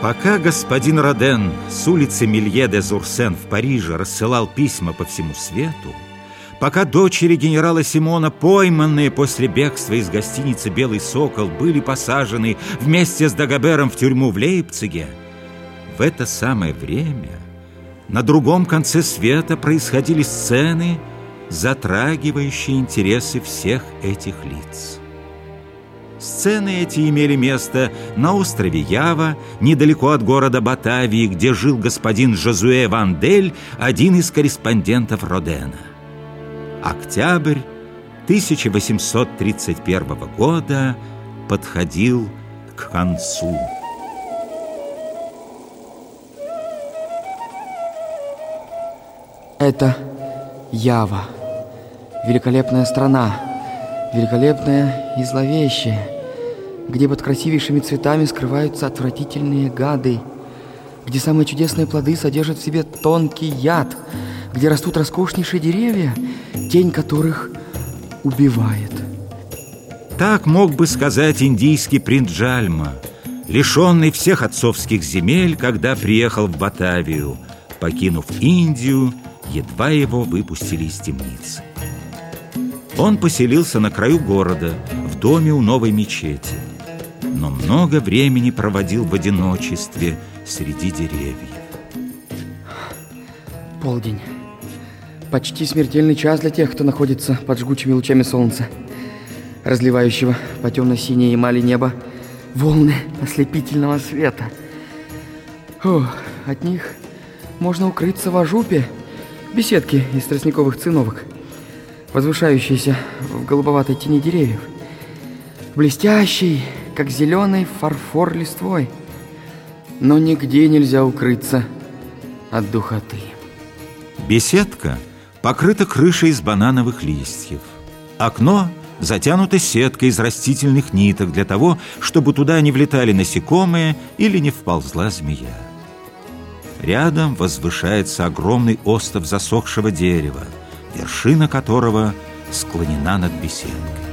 Пока господин Роден с улицы Милье де Зурсен в Париже рассылал письма по всему свету, пока дочери генерала Симона, пойманные после бегства из гостиницы «Белый сокол», были посажены вместе с Дагобером в тюрьму в Лейпциге, в это самое время на другом конце света происходили сцены, затрагивающие интересы всех этих лиц. Сцены эти имели место на острове Ява, недалеко от города Батавии, где жил господин Жозуэ Вандель, один из корреспондентов Родена. Октябрь 1831 года подходил к концу. Это Ява, великолепная страна, великолепная и зловещая, где под красивейшими цветами скрываются отвратительные гады, где самые чудесные плоды содержат в себе тонкий яд, где растут роскошнейшие деревья, тень которых убивает. Так мог бы сказать индийский принц Джальма, лишенный всех отцовских земель, когда приехал в Батавию, покинув Индию, едва его выпустили из темницы. Он поселился на краю города, в доме у новой мечети, но много времени проводил в одиночестве среди деревьев. Полдень. Почти смертельный час для тех, кто находится под жгучими лучами солнца, разливающего по темно-синей эмали неба волны ослепительного света. Фу, от них можно укрыться в ажупе, беседке из тростниковых циновок – возвышающийся в голубоватой тени деревьев, блестящий, как зеленый фарфор листвой. Но нигде нельзя укрыться от духоты. Беседка покрыта крышей из банановых листьев. Окно затянуто сеткой из растительных ниток для того, чтобы туда не влетали насекомые или не вползла змея. Рядом возвышается огромный остов засохшего дерева – вершина которого склонена над беседкой.